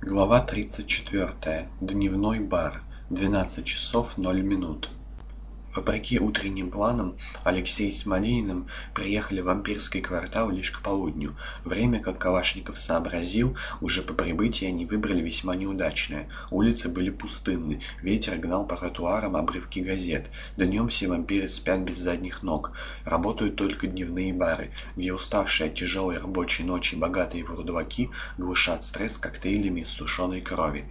Глава 34. Дневной бар. 12 часов 0 минут. Вопреки утренним планам, Алексей с Малининым приехали в вампирский квартал лишь к полудню. Время, как Калашников сообразил, уже по прибытии они выбрали весьма неудачное. Улицы были пустынны, ветер гнал по тротуарам обрывки газет. Днем все вампиры спят без задних ног. Работают только дневные бары, где уставшие от тяжелой рабочей ночи богатые вурдалаки глушат стресс коктейлями из сушеной крови.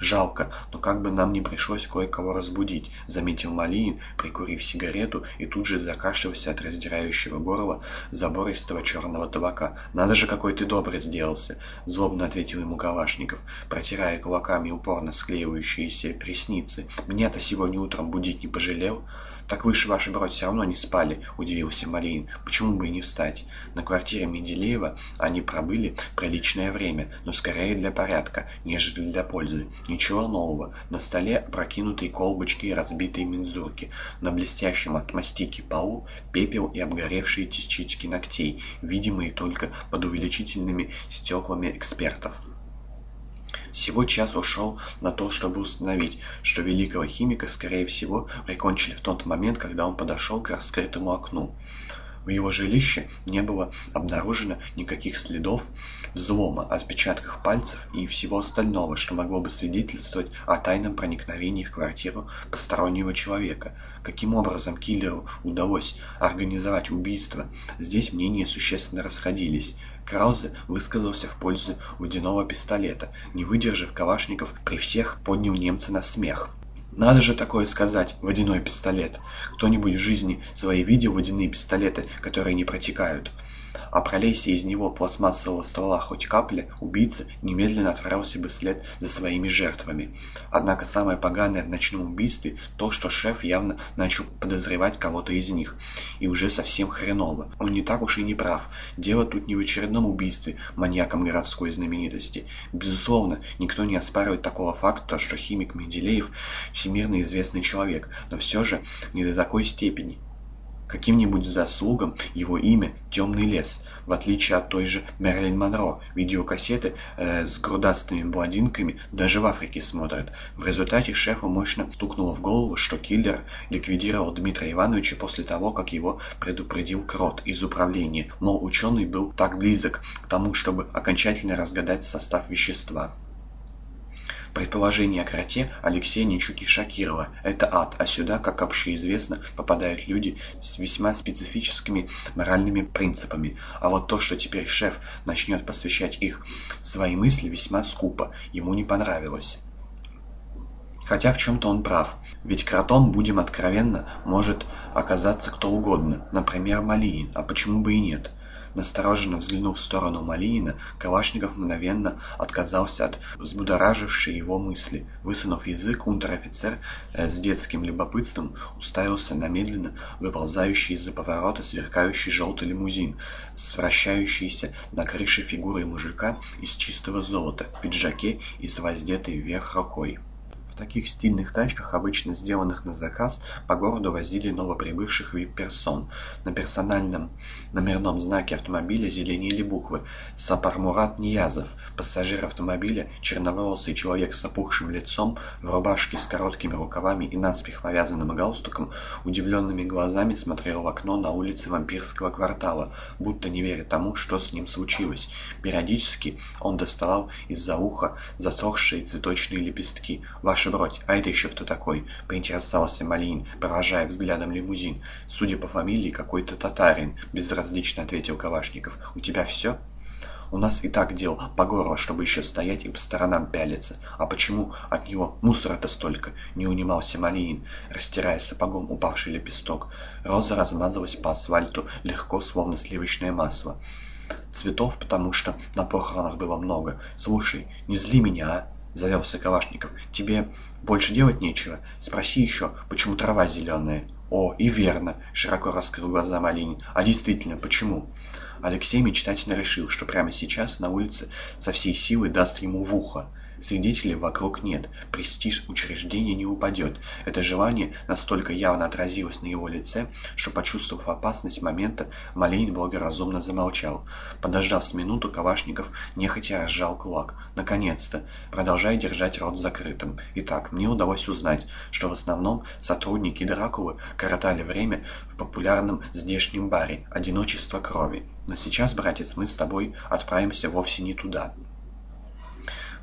«Жалко, но как бы нам не пришлось кое-кого разбудить», — заметил Малинин, прикурив сигарету и тут же закашлялся от раздирающего горла забористого черного табака. «Надо же, какой ты добрый сделался!» — злобно ответил ему Калашников, протирая кулаками упорно склеивающиеся ресницы. «Меня-то сегодня утром будить не пожалел?» «Так вы же, ваш брат, все равно не спали», — удивился Марин. «Почему бы и не встать?» На квартире Менделеева они пробыли приличное время, но скорее для порядка, нежели для пользы. Ничего нового. На столе прокинутые колбочки и разбитые мензурки. На блестящем от мастики полу пепел и обгоревшие частички ногтей, видимые только под увеличительными стеклами экспертов. Всего час ушел на то, чтобы установить, что великого химика, скорее всего, прикончили в тот момент, когда он подошел к раскрытому окну. В его жилище не было обнаружено никаких следов взлома, отпечатков пальцев и всего остального, что могло бы свидетельствовать о тайном проникновении в квартиру постороннего человека. Каким образом киллеру удалось организовать убийство, здесь мнения существенно расходились. Краузе высказался в пользу водяного пистолета. Не выдержав, Калашников при всех поднял немца на смех. Надо же такое сказать, водяной пистолет. Кто-нибудь в жизни своей видел водяные пистолеты, которые не протекают? А пролейся из него пластмассового ствола хоть капля, убийца немедленно отправился бы вслед за своими жертвами. Однако самое поганое в ночном убийстве то, что шеф явно начал подозревать кого-то из них. И уже совсем хреново. Он не так уж и не прав. Дело тут не в очередном убийстве маньяком городской знаменитости. Безусловно, никто не оспаривает такого факта, что химик Менделеев всемирно известный человек, но все же не до такой степени. Каким-нибудь заслугам его имя «Темный лес», в отличие от той же Мерлин Монро. Видеокассеты э, с грудастыми блондинками даже в Африке смотрят. В результате шефу мощно стукнуло в голову, что киллер ликвидировал Дмитрия Ивановича после того, как его предупредил Крот из управления. Мол, ученый был так близок к тому, чтобы окончательно разгадать состав вещества. Предположение о кроте Алексея ничуть не шокировало. Это ад, а сюда, как общеизвестно, попадают люди с весьма специфическими моральными принципами. А вот то, что теперь шеф начнет посвящать их свои мысли, весьма скупо. Ему не понравилось. Хотя в чем-то он прав. Ведь кротом, будем откровенно, может оказаться кто угодно. Например, Малинин. А почему бы и нет? Настороженно взглянув в сторону Малинина, Калашников мгновенно отказался от взбудоражившей его мысли. Высунув язык, унтер-офицер э, с детским любопытством уставился на медленно выползающий из-за поворота сверкающий желтый лимузин с вращающейся на крыше фигурой мужика из чистого золота, в пиджаке и с воздетой вверх рукой таких стильных тачках, обычно сделанных на заказ, по городу возили новоприбывших вип-персон. На персональном номерном знаке автомобиля зеленели буквы «Сапар Мурат Ниязов». Пассажир автомобиля, черноволосый человек с опухшим лицом, в рубашке с короткими рукавами и наспех повязанным галстуком, удивленными глазами смотрел в окно на улице вампирского квартала, будто не веря тому, что с ним случилось. Периодически он доставал из-за уха засохшие цветочные лепестки. «Ваше вашу бродь, а это еще кто такой?» — поинтересовался Малинин, провожая взглядом лимузин. «Судя по фамилии, какой-то татарин», — безразлично ответил Калашников. «У тебя все?» «У нас и так дел по горло, чтобы еще стоять и по сторонам пялиться. А почему от него мусора-то столько?» — не унимался Малинин, растирая сапогом упавший лепесток. Роза размазалась по асфальту легко, словно сливочное масло. «Цветов, потому что на похоронах было много. Слушай, не зли меня, а?» Завелся Калашников. «Тебе больше делать нечего? Спроси еще, почему трава зеленая?» «О, и верно!» — широко раскрыл глаза Малинин. «А действительно, почему?» Алексей мечтательно решил, что прямо сейчас на улице со всей силы даст ему в ухо. Свидетелей вокруг нет, престиж учреждения не упадет. Это желание настолько явно отразилось на его лице, что, почувствовав опасность момента, Малинин благоразумно замолчал. Подождав с минуту, Калашников нехотя разжал кулак. Наконец-то, продолжая держать рот закрытым. Итак, мне удалось узнать, что в основном сотрудники Дракулы коротали время в популярном здешнем баре «Одиночество крови». Но сейчас, братец, мы с тобой отправимся вовсе не туда.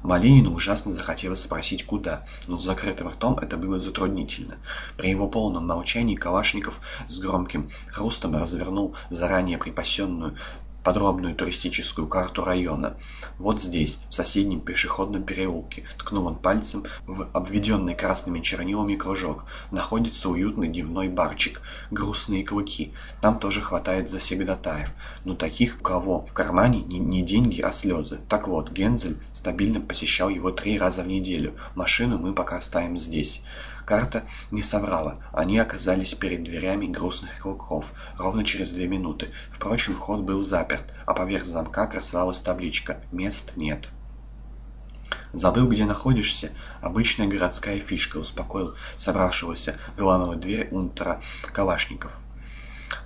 Малинину ужасно захотелось спросить куда, но с закрытым ртом это было затруднительно. При его полном молчании Калашников с громким хрустом развернул заранее припасенную подробную туристическую карту района. Вот здесь, в соседнем пешеходном переулке, ткнул он пальцем в обведенный красными чернилами кружок, находится уютный дневной барчик «Грустные клыки». Там тоже хватает завсегдатаев, но таких, у кого в кармане не, не деньги, а слезы. Так вот, Гензель стабильно посещал его три раза в неделю. Машину мы пока оставим здесь. Карта не соврала. Они оказались перед дверями грустных клыков ровно через две минуты. Впрочем, вход был заперт, а поверх замка красовалась табличка «Мест нет». «Забыл, где находишься?» Обычная городская фишка, успокоил собравшегося выламывать дверь унтера Калашников.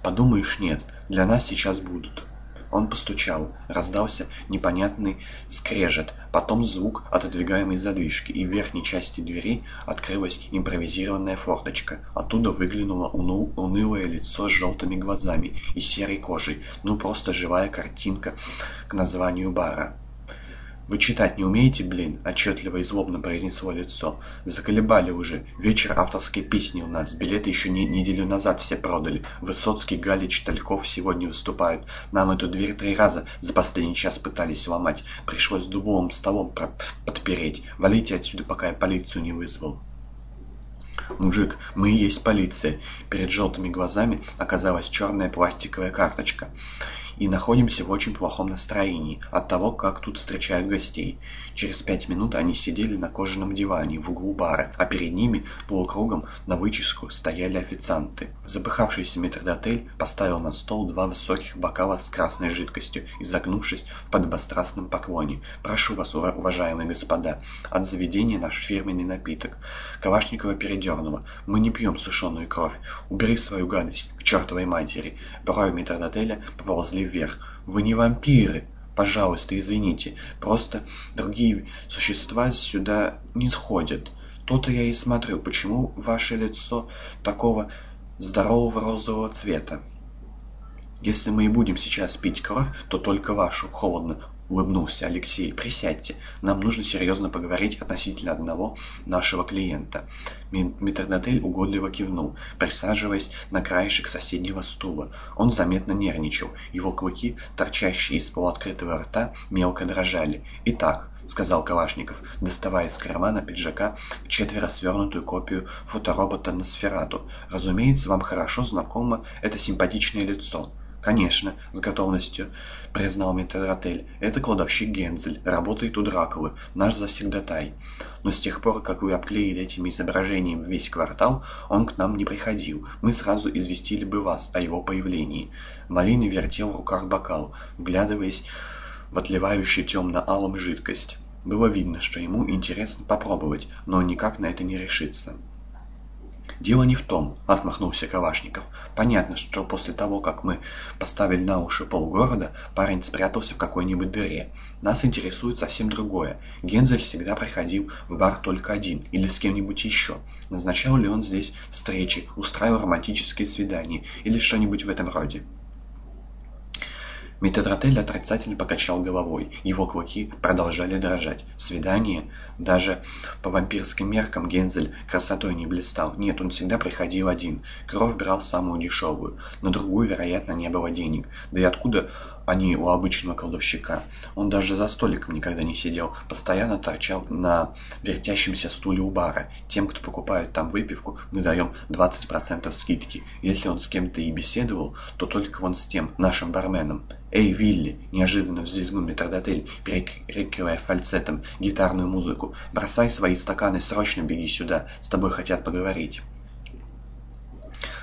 «Подумаешь, нет, для нас сейчас будут». Он постучал. Раздался непонятный скрежет, потом звук отодвигаемой задвижки, и в верхней части двери открылась импровизированная форточка. Оттуда выглянуло унылое лицо с желтыми глазами и серой кожей. Ну, просто живая картинка к названию бара. «Вы читать не умеете, блин?» — отчетливо и злобно произнесло лицо. «Заколебали уже. Вечер авторской песни у нас. Билеты еще не, неделю назад все продали. Высоцкий, Галич, Тальков сегодня выступают. Нам эту дверь три раза за последний час пытались сломать. Пришлось дубовым столом подпереть. Валите отсюда, пока я полицию не вызвал». «Мужик, мы и есть полиция». Перед желтыми глазами оказалась черная пластиковая карточка и находимся в очень плохом настроении от того, как тут встречают гостей. Через пять минут они сидели на кожаном диване в углу бара, а перед ними полукругом на выческу стояли официанты. Запыхавшийся метрдотель поставил на стол два высоких бокала с красной жидкостью, изогнувшись в подобострастном поклоне. «Прошу вас, уважаемые господа, от заведения наш фирменный напиток». Калашникова передернула. «Мы не пьем сушеную кровь. Убери свою гадость к чертовой матери». Брови метрдотеля поползли вверх. «Вы не вампиры!» «Пожалуйста, извините, просто другие существа сюда не сходят. То-то я и смотрю, почему ваше лицо такого здорового розового цвета. Если мы и будем сейчас пить кровь, то только вашу, холодно — улыбнулся Алексей. «Присядьте. Нам нужно серьезно поговорить относительно одного нашего клиента». Метрдотель угодливо кивнул, присаживаясь на краешек соседнего стула. Он заметно нервничал. Его клыки, торчащие из полуоткрытого рта, мелко дрожали. «Итак», — сказал Калашников, доставая из кармана пиджака в четверо свернутую копию фоторобота Носферату. «Разумеется, вам хорошо знакомо это симпатичное лицо». «Конечно», — с готовностью признал метрдотель. «Это кладовщик Гензель, работает у Дракулы, наш завсегдатай. Но с тех пор, как вы обклеили этими изображениями весь квартал, он к нам не приходил. Мы сразу известили бы вас о его появлении». Малина вертел в руках бокал, вглядываясь в отливающую темно-алым жидкость. Было видно, что ему интересно попробовать, но никак на это не решится. «Дело не в том», — отмахнулся Калашников. «Понятно, что после того, как мы поставили на уши полгорода, парень спрятался в какой-нибудь дыре. Нас интересует совсем другое. Гензель всегда приходил в бар только один или с кем-нибудь еще. Назначал ли он здесь встречи, устраивал романтические свидания или что-нибудь в этом роде?» Метрдотель отрицательно покачал головой. Его клыки продолжали дрожать. Свидание? Даже по вампирским меркам Гензель красотой не блистал. Нет, он всегда приходил один. Кровь брал самую дешевую. На другую, вероятно, не было денег. Да и откуда они у обычного кладовщика. Он даже за столиком никогда не сидел, постоянно торчал на вертящемся стуле у бара. Тем, кто покупает там выпивку, мы даем 20% скидки. Если он с кем-то и беседовал, то только вон с тем, нашим барменом. «Эй, Вилли!» – неожиданно взвизгнул метрдотель, перекрикивая фальцетом гитарную музыку. «Бросай свои стаканы, срочно беги сюда, с тобой хотят поговорить».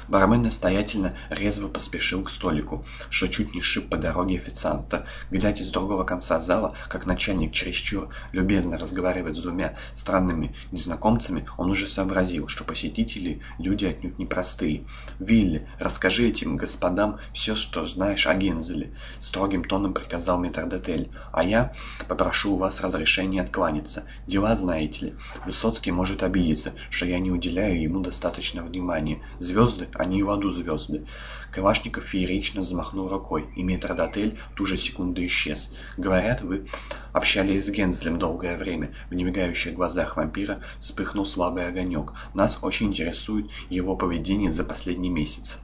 Бармен настоятельно резво поспешил к столику, что чуть не шиб по дороге официанта. Глядя с другого конца зала, как начальник чересчур любезно разговаривает с двумя странными незнакомцами, он уже сообразил, что посетители люди отнюдь непростые. «Вилли, расскажи этим господам все, что знаешь о Гензеле», — строгим тоном приказал метрдотель. «А я попрошу у вас разрешения откланяться. Дела знаете ли. Высоцкий может обидеться, что я не уделяю ему достаточно внимания. Звезды, они и в аду звезды». Калашников феерично взмахнул рукой, и метрдотель в ту же секунду исчез. «Говорят, вы общались с Гензелем долгое время». В немигающих глазах вампира вспыхнул слабый огонек. «Нас очень интересует его поведение за последний месяц».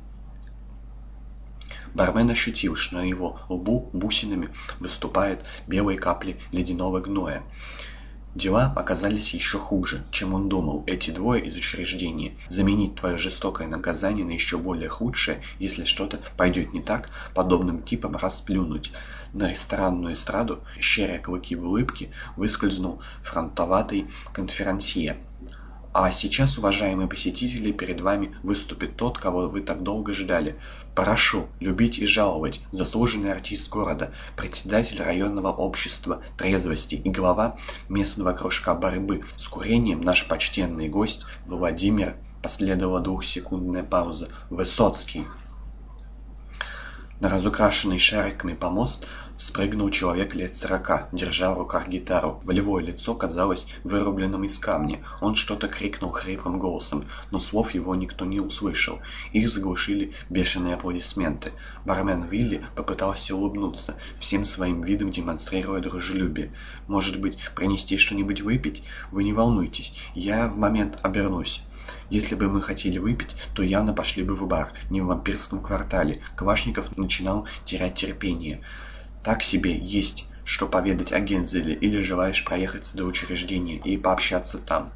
Бармен ощутил, что на его лбу бусинами выступают белые капли ледяного гноя. Дела оказались еще хуже, чем он думал. Эти двое из учреждения заменить твое жестокое наказание на еще более худшее, если что-то пойдет не так, подобным типом расплюнуть. На ресторанную эстраду, щеря клыки в улыбке, выскользнул фронтоватый конферансье. А сейчас, уважаемые посетители, перед вами выступит тот, кого вы так долго ждали. Прошу, любить и жаловать, заслуженный артист города, председатель районного общества трезвости и глава местного кружка борьбы с курением, наш почтенный гость Владимир, последовала двухсекундная пауза, Высоцкий. На разукрашенный шариками помост спрыгнул человек лет сорока, держа в руках гитару. Волевое лицо казалось вырубленным из камня. Он что-то крикнул хриплым голосом, но слов его никто не услышал. Их заглушили бешеные аплодисменты. Бармен Вилли попытался улыбнуться, всем своим видом демонстрируя дружелюбие. «Может быть, принести что-нибудь выпить? Вы не волнуйтесь, я в момент обернусь». Если бы мы хотели выпить, то явно пошли бы в бар, не в вампирском квартале. Квашников начинал терять терпение. Так себе есть что поведать о Гензеле или желаешь проехаться до учреждения и пообщаться там.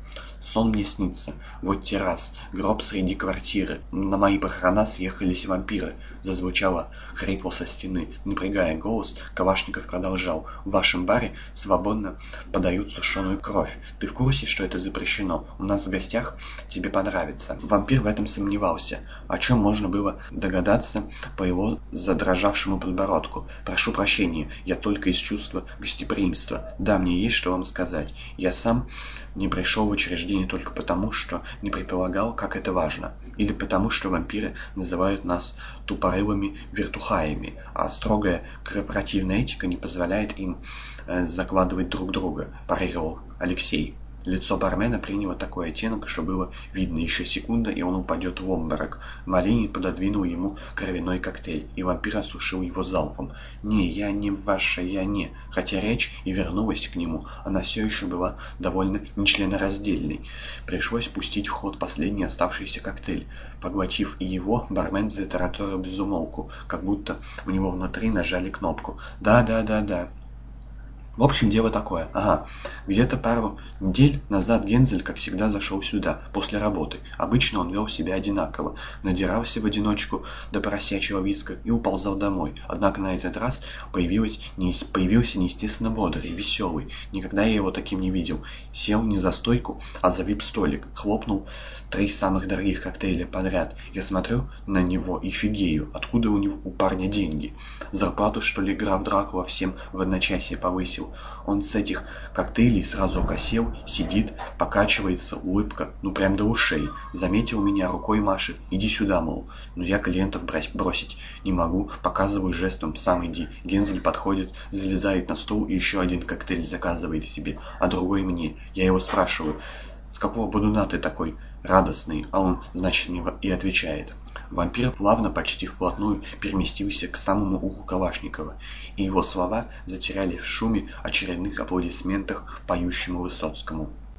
Сон мне снится. Вот террас, гроб среди квартиры. На мои похорона съехались вампиры. Зазвучало хрипло со стены. Напрягая голос, Кавашников продолжал. В вашем баре свободно подают сушеную кровь. Ты в курсе, что это запрещено? У нас в гостях тебе понравится. Вампир в этом сомневался. О чем можно было догадаться по его задрожавшему подбородку. Прошу прощения, я только из чувства гостеприимства. Да, мне есть что вам сказать. Я сам не пришел в учреждение только потому, что не предполагал, как это важно. Или потому, что вампиры называют нас тупорылыми вертухаями, а строгая корпоративная этика не позволяет им э, закладывать друг друга, парировал Алексей. Лицо бармена приняло такой оттенок, что было видно еще секунда, и он упадет в обморок. Малини пододвинул ему кровяной коктейль, и вампир осушил его залпом. «Не, я не ваша, я не...» Хотя речь и вернулась к нему, она все еще была довольно нечленораздельной. Пришлось пустить в ход последний оставшийся коктейль. Поглотив его, бармен затараторил безумолку, как будто у него внутри нажали кнопку. «Да, да, да, да...» В общем, дело такое. Ага, где-то пару недель назад Гензель, как всегда, зашел сюда, после работы. Обычно он вел себя одинаково. Надирался в одиночку до поросячьего виска и уползал домой. Однако на этот раз появилась, не, появился неестественно бодрый, веселый. Никогда я его таким не видел. Сел не за стойку, а за вип-столик. Хлопнул три самых дорогих коктейля подряд. Я смотрю на него и фигею. Откуда у него у парня деньги? Зарплату, что ли, граф Дракула всем в одночасье повысил? Он с этих коктейлей сразу окосел, сидит, покачивается, улыбка, ну прям до ушей. Заметил меня, рукой машет, иди сюда, мол. Но я клиентов бросить не могу, показываю жестом, сам иди. Гензель подходит, залезает на стол и еще один коктейль заказывает себе, а другой мне. Я его спрашиваю, с какого бодуна ты такой радостный? А он, значит, мне и отвечает. Вампир плавно, почти вплотную переместился к самому уху Калашникова, и его слова затеряли в шуме очередных аплодисментах поющему Высоцкому.